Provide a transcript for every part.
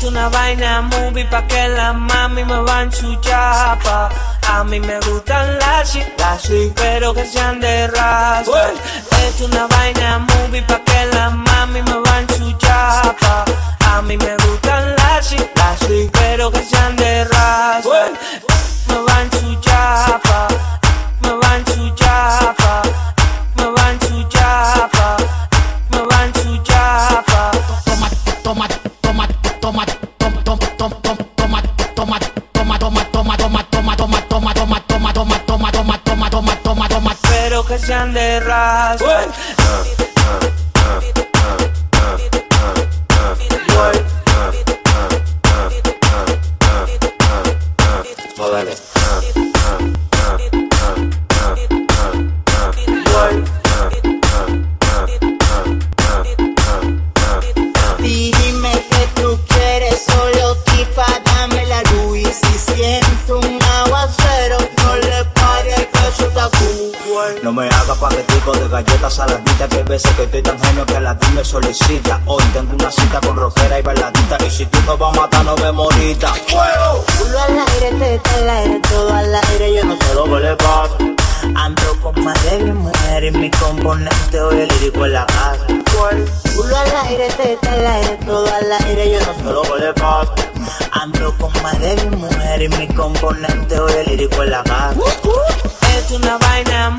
Esto una vaina movie pa' que la mami me van su chapa. A mí me gustan las las pero que sean de raza. Esto una vaina movie pa' que la mami me van su chapa. A mí me gustan las las pero que sean de raza. Me van su chapa, me van su chapa, me van su chapa, me van su chapa. Toma, toma, toma, toma, sean de raza. Well. Oh, dale. Paquetico de galletas saladitas Que veces que estoy tan genio que la me solicita Hoy tengo una cita con rockera y bailadita Y si tú me vas a matar no me morita ¡Fuego! Culo al aire, teta al aire, todo al aire, yo no sé lo que le pasa. Ando con más de mi mujer y mi componente hoy el lírico en la casa. Culo al aire, teta al aire, todo al aire, yo no sé lo que le pasa. Ando con más de mi mujer y mi componente hoy el lírico en la casa. Esto una vaina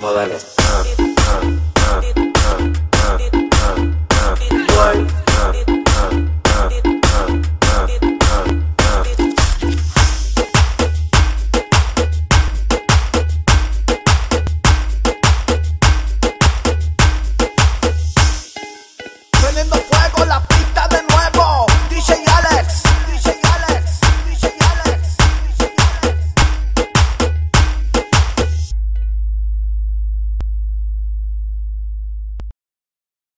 Modales.